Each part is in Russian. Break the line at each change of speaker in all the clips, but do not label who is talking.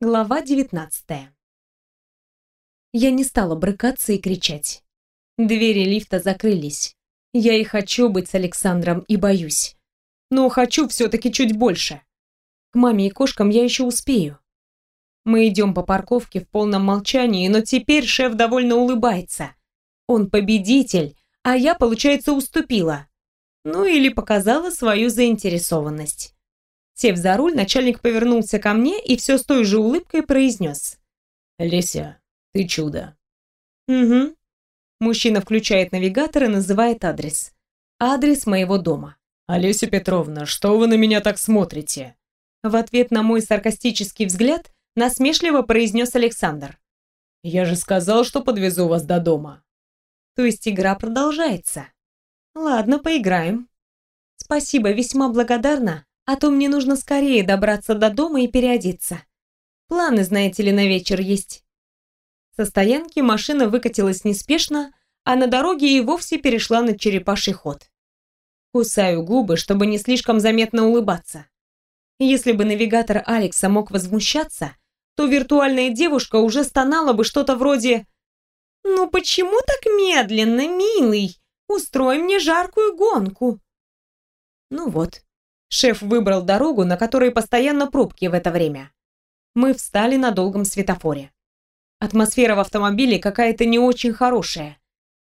Глава 19 Я не стала брыкаться и кричать. Двери лифта закрылись. Я и хочу быть с Александром, и боюсь. Но хочу все-таки чуть больше. К маме и кошкам я еще успею. Мы идем по парковке в полном молчании, но теперь шеф довольно улыбается. Он победитель, а я, получается, уступила. Ну или показала свою заинтересованность. Сев за руль, начальник повернулся ко мне и все с той же улыбкой произнес.
«Леся, ты чудо».
«Угу». Мужчина включает навигатор и называет адрес. Адрес моего дома.
«Олеся Петровна, что вы на меня так смотрите?»
В ответ на мой саркастический взгляд насмешливо произнес Александр.
«Я же сказал, что подвезу вас до дома».
То есть игра продолжается. Ладно, поиграем. Спасибо, весьма благодарна, а то мне нужно скорее добраться до дома и переодеться. Планы, знаете ли, на вечер есть. Со стоянки машина выкатилась неспешно, а на дороге и вовсе перешла на черепаший ход. Кусаю губы, чтобы не слишком заметно улыбаться. Если бы навигатор Алекса мог возмущаться, то виртуальная девушка уже стонала бы что-то вроде «Ну почему так медленно, милый? Устрой мне жаркую гонку». Ну вот, шеф выбрал дорогу, на которой постоянно пробки в это время. Мы встали на долгом светофоре. Атмосфера в автомобиле какая-то не очень хорошая.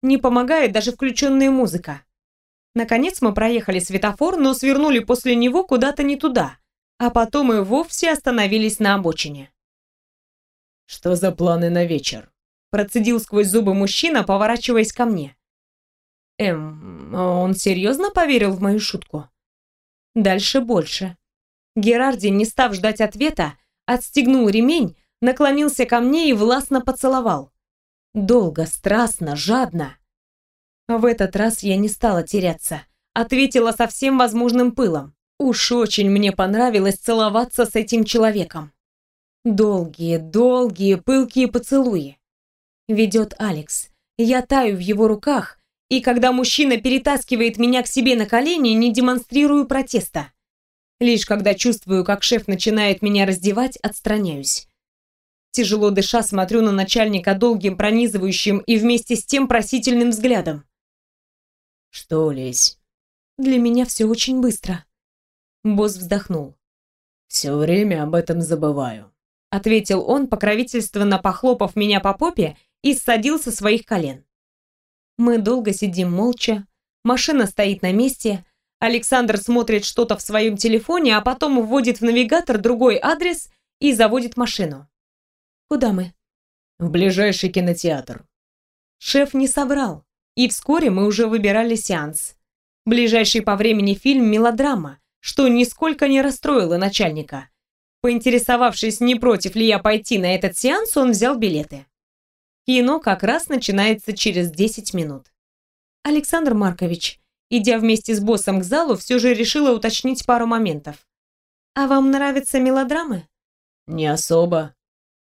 Не помогает даже включенная музыка. Наконец мы проехали светофор, но свернули после него куда-то не туда, а потом и вовсе остановились на обочине.
«Что за планы на вечер?»
Процедил сквозь зубы мужчина, поворачиваясь ко мне. Эм, он серьезно поверил в мою шутку? Дальше больше. Герарди, не став ждать ответа, отстегнул ремень, наклонился ко мне и властно поцеловал. Долго, страстно, жадно. В этот раз я не стала теряться. Ответила со всем возможным пылом. Уж очень мне понравилось целоваться с этим человеком. Долгие, долгие, пылкие поцелуи. Ведет Алекс. Я таю в его руках, и когда мужчина перетаскивает меня к себе на колени, не демонстрирую протеста. Лишь когда чувствую, как шеф начинает меня раздевать, отстраняюсь. Тяжело дыша, смотрю на начальника долгим, пронизывающим и вместе с тем просительным взглядом.
«Что, Лесь?»
«Для меня все очень быстро». Босс вздохнул.
«Все время об этом забываю
ответил он, покровительственно похлопав меня по попе и ссадил со своих колен. Мы долго сидим молча, машина стоит на месте, Александр смотрит что-то в своем телефоне, а потом вводит в навигатор другой адрес и заводит машину. Куда мы?
В ближайший кинотеатр.
Шеф не собрал, и вскоре мы уже выбирали сеанс. Ближайший по времени фильм «Мелодрама», что нисколько не расстроило начальника. Поинтересовавшись, не против ли я пойти на этот сеанс, он взял билеты. Кино как раз начинается через 10 минут. Александр Маркович, идя вместе с боссом к залу, все же решила уточнить пару моментов. «А вам нравятся мелодрамы?»
«Не особо».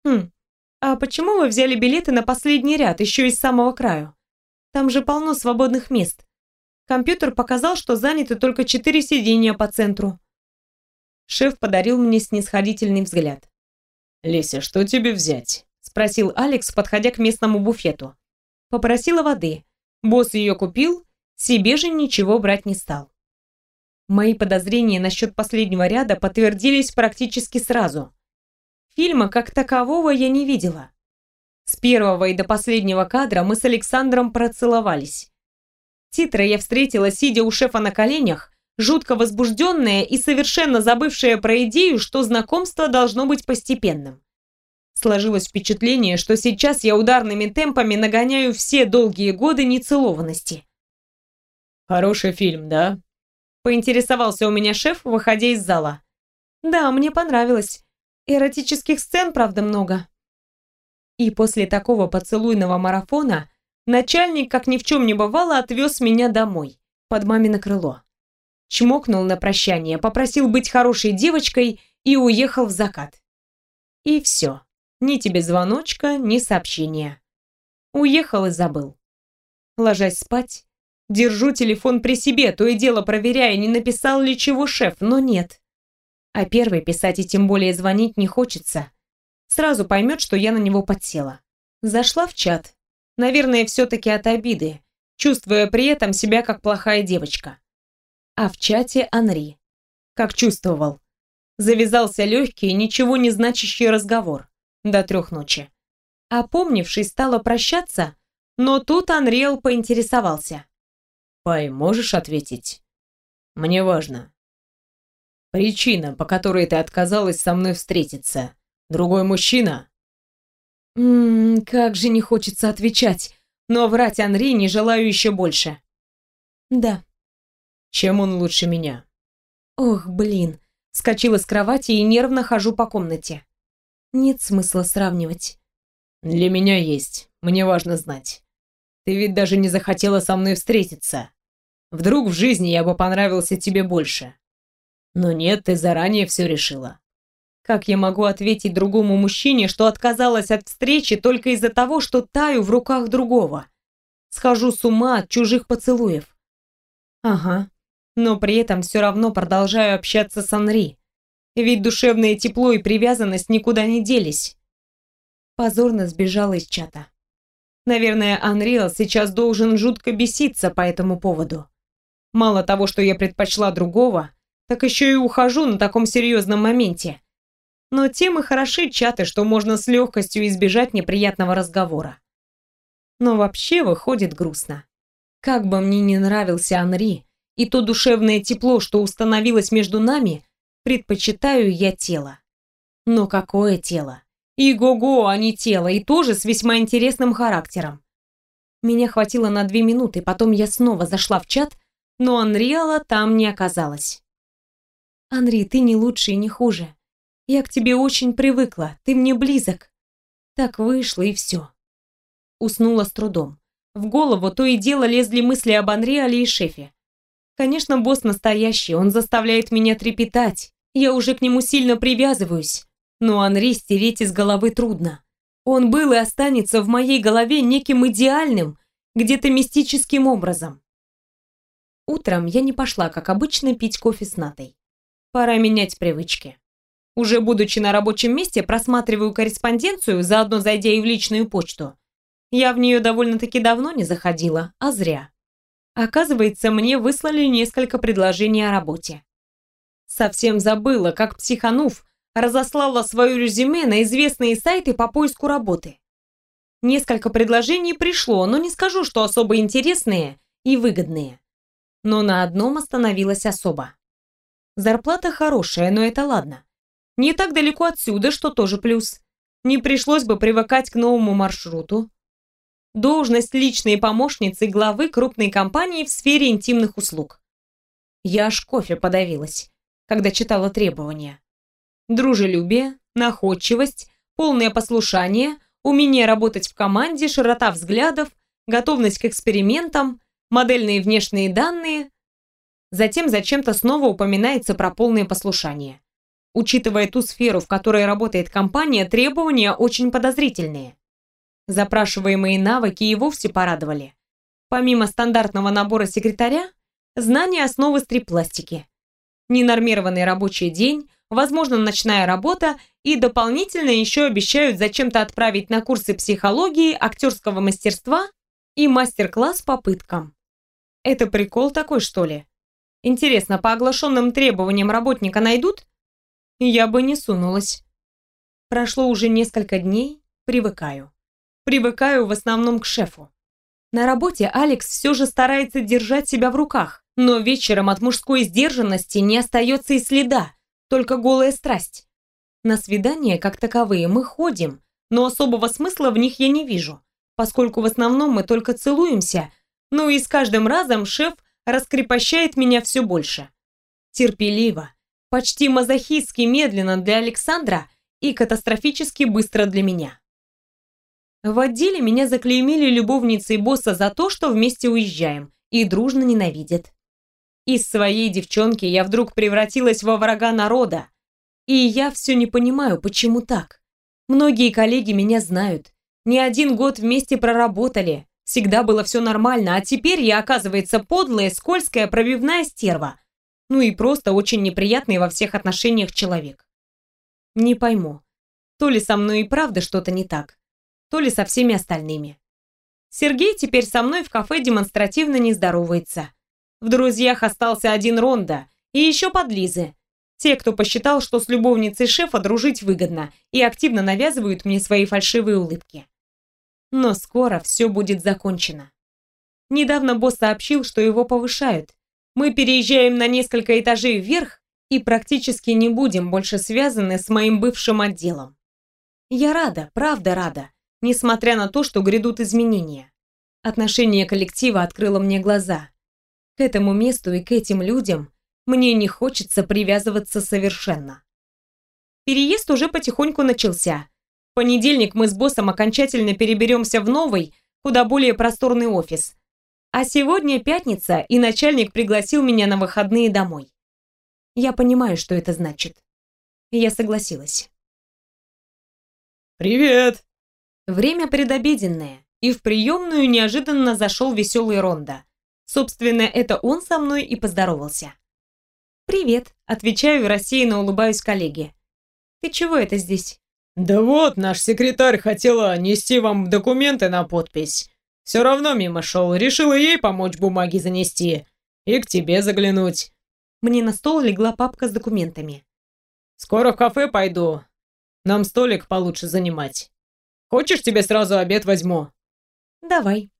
«Хм, а почему вы взяли билеты на последний ряд, еще из самого краю? Там же полно свободных мест. Компьютер показал, что заняты только четыре сиденья по центру. Шеф подарил мне снисходительный взгляд.
«Леся, что тебе взять?»
– спросил Алекс, подходя к местному буфету. Попросила воды. Босс ее купил, себе же ничего брать не стал. Мои подозрения насчет последнего ряда подтвердились практически сразу. Фильма как такового я не видела. С первого и до последнего кадра мы с Александром процеловались. Титры я встретила, сидя у шефа на коленях, жутко возбужденная и совершенно забывшая про идею, что знакомство должно быть постепенным. Сложилось впечатление, что сейчас я ударными темпами нагоняю все долгие годы нецелованности.
«Хороший фильм, да?»
Поинтересовался у меня шеф, выходя из зала. «Да, мне понравилось. Эротических сцен, правда, много». И после такого поцелуйного марафона начальник, как ни в чем не бывало, отвез меня домой, под мамино крыло чмокнул на прощание, попросил быть хорошей девочкой и уехал в закат. И все. Ни тебе звоночка, ни сообщения. Уехал и забыл. Ложась спать, держу телефон при себе, то и дело проверяя, не написал ли чего шеф, но нет. А первый писать и тем более звонить не хочется. Сразу поймет, что я на него подсела. Зашла в чат. Наверное, все-таки от обиды, чувствуя при этом себя как плохая девочка. А в чате Анри. Как чувствовал. Завязался легкий, ничего не значащий разговор. До трех ночи. Опомнившись, стала прощаться, но тут Анриэл поинтересовался.
«Пай, можешь ответить?» «Мне важно. Причина, по которой ты отказалась со мной встретиться. Другой мужчина?»
Ммм, как же не хочется отвечать, но врать Анри не желаю еще больше. Да.
Чем он лучше меня?
Ох, блин. Скочила с кровати и нервно хожу по комнате. Нет смысла сравнивать.
Для меня есть. Мне важно знать. Ты ведь даже не захотела со мной встретиться. Вдруг в жизни я бы понравился тебе больше. Но нет, ты заранее все решила.
Как я могу ответить другому мужчине, что отказалась от встречи только из-за того, что таю в руках другого? Схожу с ума от чужих поцелуев. Ага, но при этом все равно продолжаю общаться с Анри. Ведь душевное тепло и привязанность никуда не делись. Позорно сбежала из чата. Наверное, Анриэл сейчас должен жутко беситься по этому поводу. Мало того, что я предпочла другого, так еще и ухожу на таком серьезном моменте. Но тем и хороши чаты, что можно с легкостью избежать неприятного разговора. Но вообще выходит грустно. Как бы мне не нравился Анри, и то душевное тепло, что установилось между нами, предпочитаю я тело. Но какое тело? И-го-го, а не тело, и тоже с весьма интересным характером. Меня хватило на две минуты, потом я снова зашла в чат, но Анриала там не оказалось. «Анри, ты не лучше и не хуже. Я к тебе очень привыкла, ты мне близок». Так вышло и все. Уснула с трудом. В голову то и дело лезли мысли об Анриале и шефе. Конечно, босс настоящий, он заставляет меня трепетать. Я уже к нему сильно привязываюсь. Но Анри стереть из головы трудно. Он был и останется в моей голове неким идеальным, где-то мистическим образом. Утром я не пошла, как обычно, пить кофе с Натой. Пора менять привычки. Уже будучи на рабочем месте, просматриваю корреспонденцию, заодно зайдя и в личную почту. Я в нее довольно-таки давно не заходила, а зря. Оказывается, мне выслали несколько предложений о работе. Совсем забыла, как психанув, разослала свое резюме на известные сайты по поиску работы. Несколько предложений пришло, но не скажу, что особо интересные и выгодные но на одном остановилась особо. Зарплата хорошая, но это ладно. Не так далеко отсюда, что тоже плюс. Не пришлось бы привыкать к новому маршруту. Должность личной помощницы главы крупной компании в сфере интимных услуг. Я аж кофе подавилась, когда читала требования. Дружелюбие, находчивость, полное послушание, умение работать в команде, широта взглядов, готовность к экспериментам, модельные внешние данные. Затем зачем-то снова упоминается про полное послушание. Учитывая ту сферу, в которой работает компания, требования очень подозрительные. Запрашиваемые навыки и вовсе порадовали. Помимо стандартного набора секретаря, знания основы стрип-пластики. Ненормированный рабочий день, возможно, ночная работа и дополнительно еще обещают зачем-то отправить на курсы психологии, актерского мастерства и мастер-класс по пыткам. Это прикол такой, что ли? Интересно, по оглашенным требованиям работника найдут? Я бы не сунулась. Прошло уже несколько дней, привыкаю. Привыкаю в основном к шефу. На работе Алекс все же старается держать себя в руках, но вечером от мужской сдержанности не остается и следа, только голая страсть. На свидания, как таковые, мы ходим, но особого смысла в них я не вижу, поскольку в основном мы только целуемся ну и с каждым разом шеф раскрепощает меня все больше. Терпеливо, почти мазохистски медленно для Александра и катастрофически быстро для меня. В отделе меня заклеймили любовницей босса за то, что вместе уезжаем, и дружно ненавидят. Из своей девчонки я вдруг превратилась во врага народа, и я все не понимаю, почему так. Многие коллеги меня знают, не один год вместе проработали, Всегда было все нормально, а теперь я, оказывается, подлая, скользкая, пробивная стерва. Ну и просто очень неприятный во всех отношениях человек. Не пойму, То ли со мной и правда что-то не так, то ли со всеми остальными. Сергей теперь со мной в кафе демонстративно не здоровается. В друзьях остался один Ронда и еще подлизы. Те, кто посчитал, что с любовницей шефа дружить выгодно и активно навязывают мне свои фальшивые улыбки. Но скоро все будет закончено. Недавно босс сообщил, что его повышают. Мы переезжаем на несколько этажей вверх и практически не будем больше связаны с моим бывшим отделом. Я рада, правда рада, несмотря на то, что грядут изменения. Отношение коллектива открыло мне глаза. К этому месту и к этим людям мне не хочется привязываться совершенно. Переезд уже потихоньку начался. В понедельник мы с боссом окончательно переберемся в новый, куда более просторный офис. А сегодня пятница, и начальник пригласил меня на выходные домой. Я понимаю, что это значит. Я согласилась.
«Привет!»
Время предобеденное, и в приемную неожиданно зашел веселый Ронда. Собственно, это он со мной и поздоровался. «Привет», — отвечаю и рассеянно улыбаюсь коллеге. «Ты чего это здесь?»
«Да вот, наш секретарь хотела нести вам документы на подпись. Все равно мимо шел, решила ей помочь бумаги занести и к тебе заглянуть».
Мне на стол легла папка с документами.
«Скоро в кафе пойду, нам столик получше занимать. Хочешь, тебе сразу обед возьму?»
«Давай».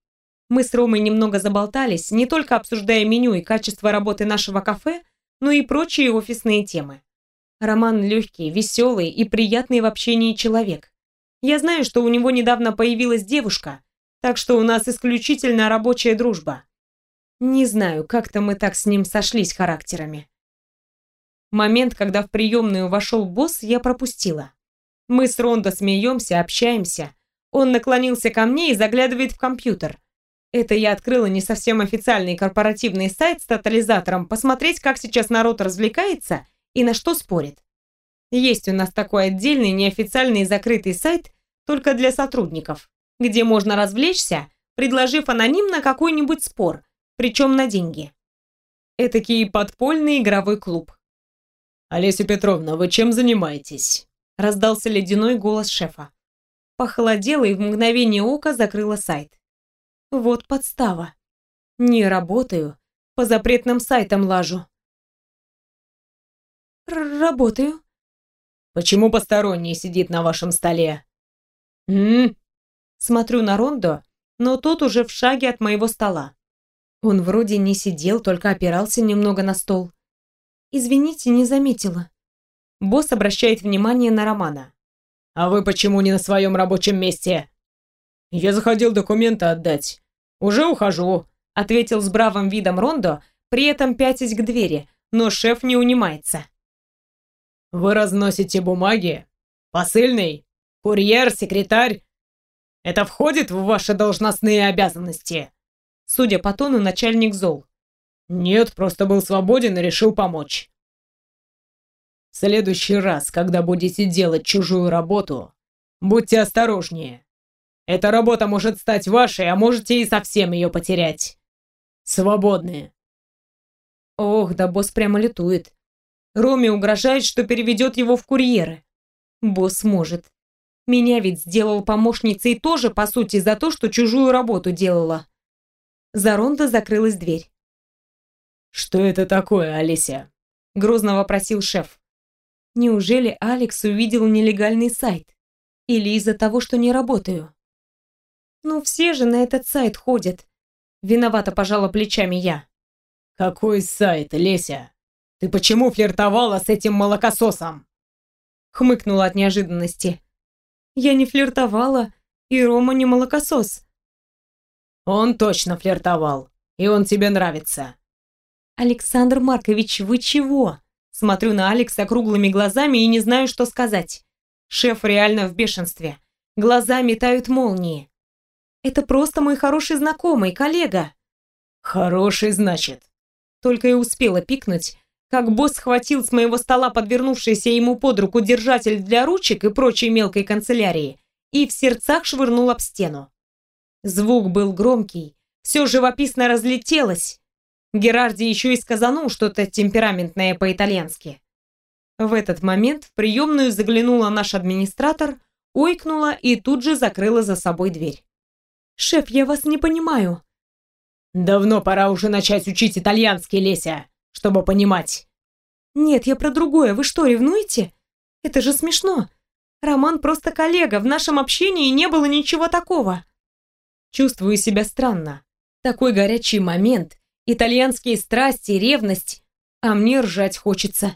Мы с Ромой немного заболтались, не только обсуждая меню и качество работы нашего кафе, но и прочие офисные темы. Роман легкий, веселый и приятный в общении человек. Я знаю, что у него недавно появилась девушка, так что у нас исключительно рабочая дружба. Не знаю, как-то мы так с ним сошлись характерами. Момент, когда в приемную вошел босс, я пропустила. Мы с Рондо смеемся, общаемся. Он наклонился ко мне и заглядывает в компьютер. Это я открыла не совсем официальный корпоративный сайт с тотализатором, посмотреть, как сейчас народ развлекается и на что спорит. Есть у нас такой отдельный неофициальный закрытый сайт только для сотрудников, где можно развлечься, предложив анонимно какой-нибудь спор, причем на деньги. Этакий подпольный игровой клуб.
«Олеся Петровна, вы чем занимаетесь?»
раздался ледяной голос шефа. Похолодела и в мгновение ока закрыла сайт. Вот подстава. Не работаю, по запретным сайтам лажу. Р работаю.
Почему посторонний сидит на вашем столе? М?
Смотрю на Рондо, но тот уже в шаге от моего стола. Он вроде не сидел, только опирался немного на стол. Извините, не заметила. Босс обращает внимание на Романа.
«А вы почему не на своем рабочем месте?» «Я заходил документы отдать. Уже ухожу», —
ответил с бравым видом Рондо, при этом пятясь к двери, но шеф не унимается.
«Вы разносите бумаги? Посыльный? Курьер? Секретарь? Это входит в ваши должностные обязанности?»
Судя по тону, начальник зол.
«Нет, просто был свободен и решил помочь». В следующий раз, когда будете делать чужую работу, будьте осторожнее. Эта работа может стать вашей, а можете и совсем ее потерять. Свободные.
Ох, да босс прямо летует. Роме угрожает, что переведет его в курьеры. Босс может. Меня ведь сделал помощницей тоже, по сути, за то, что чужую работу делала. За Ронда закрылась дверь.
«Что это такое, Олеся?»
Грозно вопросил шеф. Неужели Алекс увидел нелегальный сайт? Или из-за того, что не работаю? Ну, все же на этот сайт ходят. Виновато пожала плечами я.
Какой сайт, Леся? Ты почему флиртовала с этим молокососом?
Хмыкнула от неожиданности. Я не флиртовала, и Рома не молокосос.
Он точно флиртовал, и он тебе нравится.
Александр Маркович, вы чего? Смотрю на Алекса круглыми глазами и не знаю, что сказать. Шеф реально в бешенстве. Глаза метают молнии. Это просто мой хороший знакомый, коллега.
Хороший, значит.
Только и успела пикнуть, как босс схватил с моего стола подвернувшийся ему под руку держатель для ручек и прочей мелкой канцелярии и в сердцах швырнул об стену. Звук был громкий, все живописно разлетелось, Герарди еще и сказанул что-то темпераментное по-итальянски. В этот момент в приемную заглянула наш администратор, ойкнула и тут же закрыла за собой дверь. «Шеф, я вас не понимаю».
«Давно пора уже начать учить итальянский, Леся, чтобы понимать».
«Нет, я про другое. Вы что, ревнуете? Это же смешно. Роман просто коллега, в нашем общении не было ничего такого». Чувствую себя странно. Такой горячий момент, итальянские страсти, ревность, а мне ржать хочется.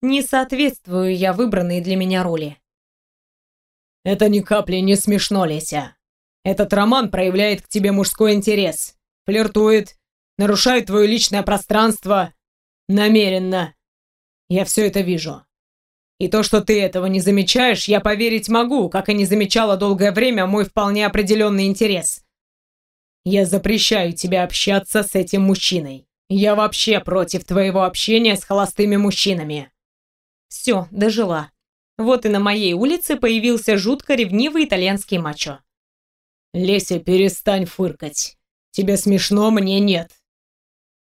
Не соответствую я выбранной для меня роли.
Это ни капли не смешно, Леся. Этот роман проявляет к тебе мужской интерес, флиртует, нарушает твое личное пространство. Намеренно. Я все это вижу. И то, что ты этого не замечаешь, я поверить могу, как и не замечала долгое время мой вполне определенный интерес. Я запрещаю тебе общаться с этим мужчиной. Я вообще против твоего общения с холостыми мужчинами.
Все, дожила. Вот и на моей улице появился жутко ревнивый итальянский мачо.
«Леся, перестань фыркать. Тебе смешно, мне нет».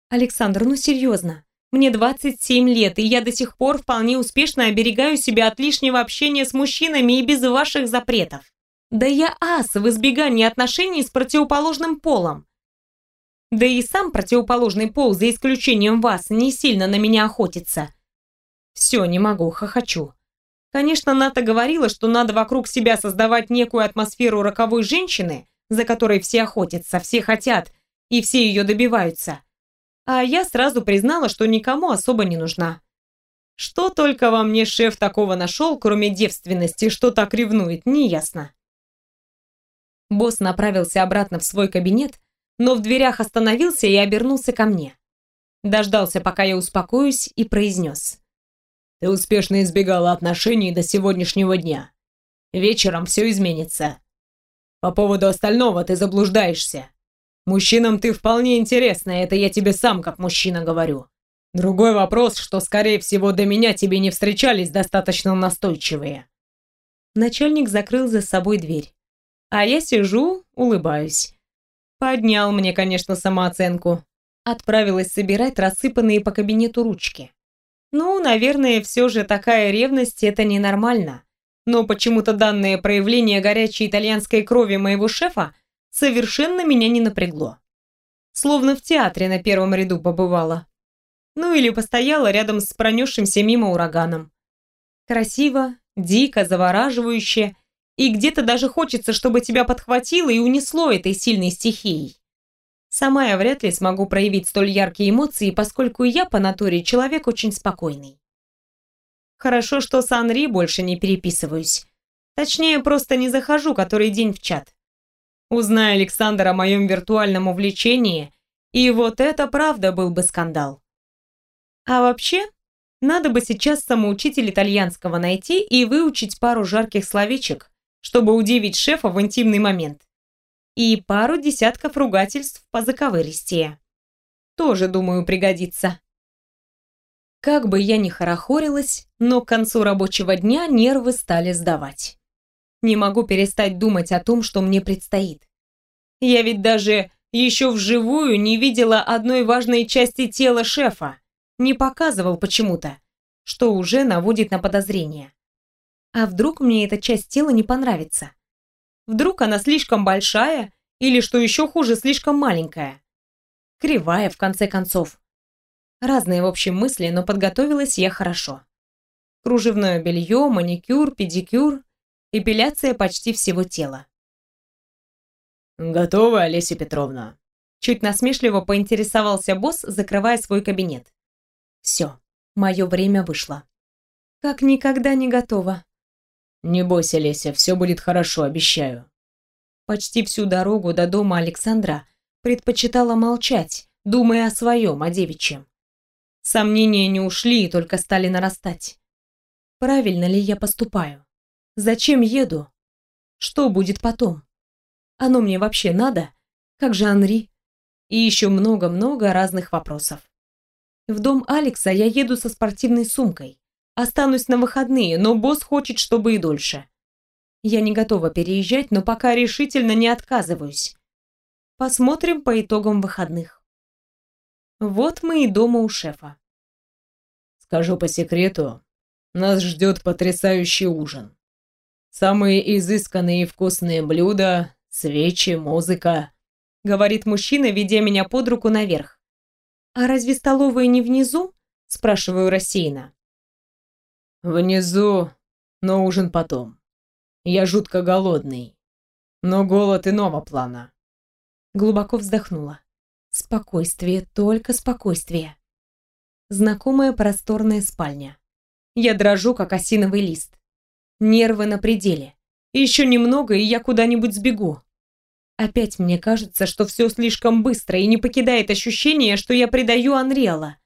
«Александр, ну серьезно. Мне 27 лет, и я до сих пор вполне успешно оберегаю себя от лишнего общения с мужчинами и без ваших запретов. Да я ас в избегании отношений с противоположным полом. Да и сам противоположный пол, за исключением вас, не сильно на меня охотится. Все, не могу, хохочу. Конечно, Ната говорила, что надо вокруг себя создавать некую атмосферу роковой женщины, за которой все охотятся, все хотят, и все ее добиваются. А я сразу признала, что никому особо не нужна. Что только во мне шеф такого нашел, кроме девственности, что так ревнует, неясно. Босс направился обратно в свой кабинет, но в дверях остановился и обернулся ко мне. Дождался, пока я успокоюсь, и произнес.
Ты успешно избегала отношений до сегодняшнего дня. Вечером все изменится. По поводу остального ты заблуждаешься. Мужчинам ты вполне интересна, это я тебе сам как мужчина говорю. Другой вопрос, что, скорее всего, до меня тебе не встречались достаточно настойчивые.
Начальник закрыл за собой дверь. А я сижу, улыбаюсь. Поднял мне, конечно, самооценку. Отправилась собирать рассыпанные по кабинету ручки. Ну, наверное, все же такая ревность – это ненормально. Но почему-то данное проявление горячей итальянской крови моего шефа совершенно меня не напрягло. Словно в театре на первом ряду побывала. Ну или постояла рядом с пронесшимся мимо ураганом. Красиво, дико, завораживающе, и где-то даже хочется, чтобы тебя подхватило и унесло этой сильной стихией. Сама я вряд ли смогу проявить столь яркие эмоции, поскольку я по натуре человек очень спокойный. Хорошо, что с Анри больше не переписываюсь. Точнее, просто не захожу который день в чат. Узнай Александр о моем виртуальном увлечении, и вот это правда был бы скандал. А вообще, надо бы сейчас самоучитель итальянского найти и выучить пару жарких словечек, чтобы удивить шефа в интимный момент и пару десятков ругательств по заковыристее. Тоже, думаю, пригодится. Как бы я ни хорохорилась, но к концу рабочего дня нервы стали сдавать. Не могу перестать думать о том, что мне предстоит. Я ведь даже еще вживую не видела одной важной части тела шефа, не показывал почему-то, что уже наводит на подозрение. А вдруг мне эта часть тела не понравится? Вдруг она слишком большая или, что еще хуже, слишком маленькая? Кривая, в конце концов. Разные, в общем, мысли, но подготовилась я хорошо. Кружевное белье, маникюр, педикюр, эпиляция почти всего тела.
«Готова, Олеся Петровна?»
Чуть насмешливо поинтересовался босс, закрывая свой кабинет. «Все, мое время вышло. Как никогда не готова.
«Не бойся, Леся, все будет хорошо, обещаю».
Почти всю дорогу до дома Александра предпочитала молчать, думая о своем, о девичьем. Сомнения не ушли и только стали нарастать. Правильно ли я поступаю? Зачем еду? Что будет потом? Оно мне вообще надо? Как же Анри? И еще много-много разных вопросов. В дом Алекса я еду со спортивной сумкой. Останусь на выходные, но босс хочет, чтобы и дольше. Я не готова переезжать, но пока решительно не отказываюсь. Посмотрим по итогам выходных. Вот мы и дома у шефа.
Скажу по секрету, Нас ждет потрясающий ужин. Самые изысканные и вкусные блюда, свечи, музыка», — говорит мужчина, ведя меня под руку наверх.
«А разве столовая не внизу?» — спрашиваю рассеянно.
«Внизу, но ужин потом. Я жутко голодный, но голод иного плана».
Глубоко вздохнула. Спокойствие, только спокойствие. Знакомая просторная спальня. Я дрожу, как осиновый лист. Нервы на пределе. Еще немного, и я куда-нибудь сбегу. Опять мне кажется, что все слишком быстро и не покидает ощущение, что я предаю Анриала.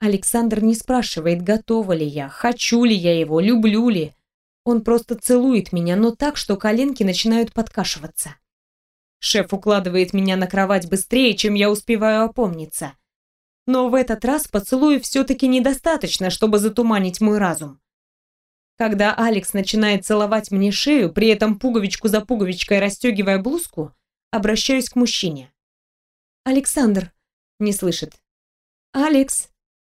Александр не спрашивает, готова ли я, хочу ли я его, люблю ли. Он просто целует меня, но так, что коленки начинают подкашиваться. Шеф укладывает меня на кровать быстрее, чем я успеваю опомниться. Но в этот раз поцелуя все-таки недостаточно, чтобы затуманить мой разум. Когда Алекс начинает целовать мне шею, при этом пуговичку за пуговичкой расстегивая блузку, обращаюсь к мужчине. «Александр!» — не слышит. «Алекс!» —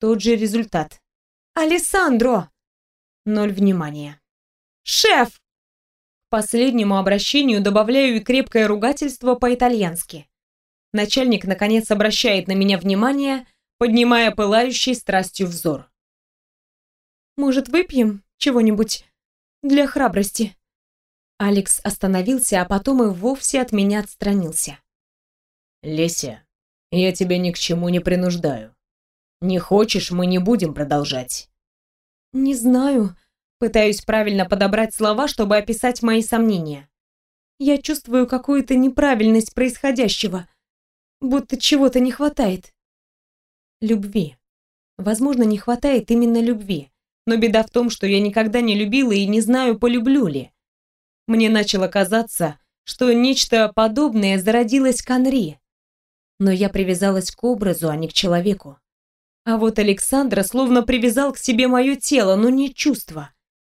тот же результат. «Алессандро!» Ноль внимания. «Шеф!» последнему обращению добавляю и крепкое ругательство по-итальянски. Начальник, наконец, обращает на меня внимание, поднимая пылающий страстью взор. «Может, выпьем чего-нибудь для храбрости?» Алекс остановился, а потом и вовсе от меня отстранился.
«Леся, я тебя ни к чему не принуждаю. Не хочешь, мы не будем продолжать».
«Не знаю», Пытаюсь правильно подобрать слова, чтобы описать мои сомнения. Я чувствую какую-то неправильность происходящего, будто чего-то не хватает. Любви. Возможно, не хватает именно любви. Но беда в том, что я никогда не любила и не знаю, полюблю ли. Мне начало казаться, что нечто подобное зародилось к Анри. Но я привязалась к образу, а не к человеку. А вот Александра словно привязал к себе мое тело, но не чувство.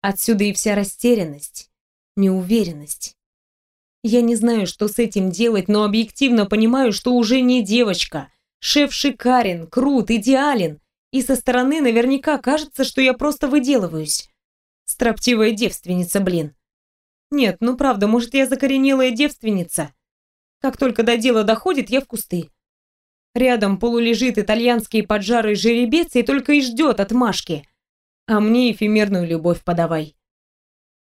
Отсюда и вся растерянность, неуверенность. Я не знаю, что с этим делать, но объективно понимаю, что уже не девочка. Шеф шикарен, крут, идеален. И со стороны наверняка кажется, что я просто выделываюсь. Строптивая девственница, блин. Нет, ну правда, может, я закоренелая девственница? Как только до дела доходит, я в кусты. Рядом полулежит итальянский поджарый жеребец и только и ждет отмашки а мне эфемерную любовь подавай.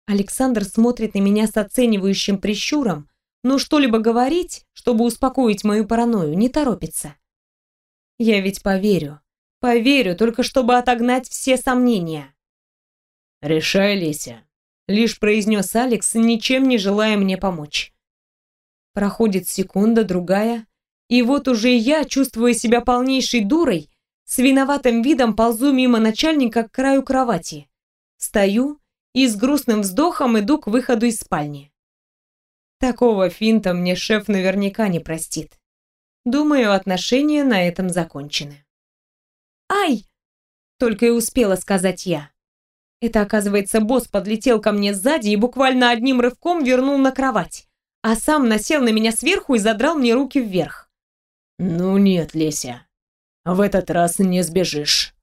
Александр смотрит на меня с оценивающим прищуром, но что-либо говорить, чтобы успокоить мою паранойю, не торопится. Я ведь поверю, поверю, только чтобы отогнать все сомнения.
«Решай, Леся», —
лишь произнес Алекс, ничем не желая мне помочь. Проходит секунда, другая, и вот уже я, чувствуя себя полнейшей дурой, с виноватым видом ползу мимо начальника к краю кровати. Стою и с грустным вздохом иду к выходу из спальни. Такого финта мне шеф наверняка не простит. Думаю, отношения на этом закончены. «Ай!» — только и успела сказать я. Это, оказывается, босс подлетел ко мне сзади и буквально одним рывком вернул на кровать, а сам насел на меня сверху и задрал мне руки вверх.
«Ну нет, Леся, в этот раз не сбежишь.